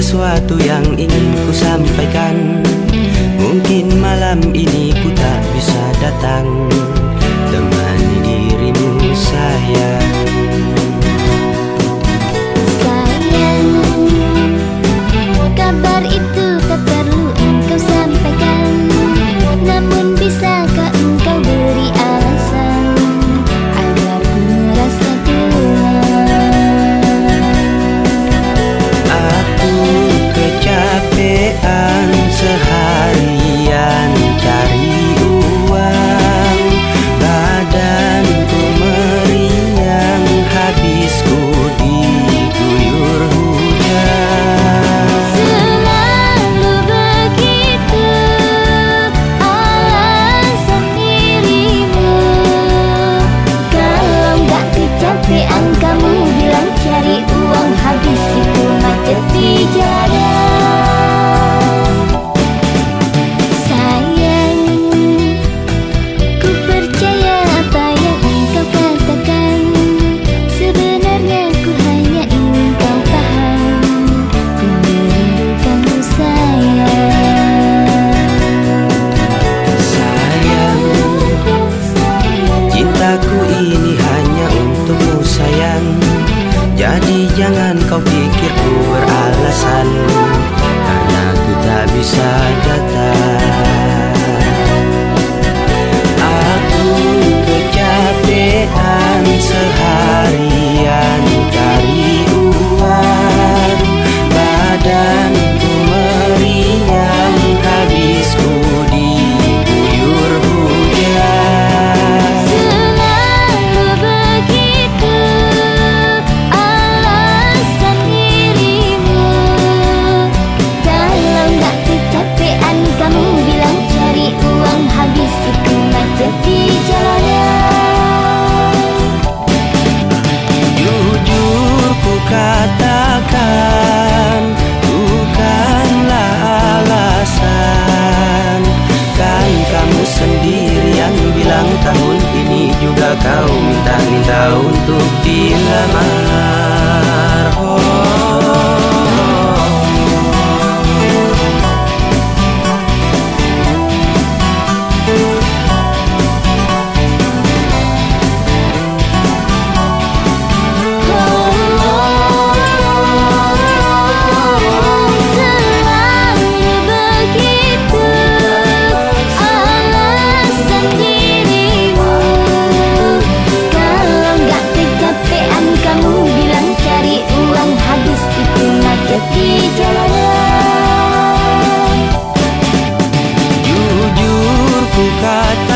sesuatu yang ingin ku sampaikan. Mungkin malam ini ku tak bisa datang. alasan Karena ku tak bisa datang bukan bukanlah alasan. Kan kamu sendiri yang bilang tahun ini juga kau minta minta untuk dilamar got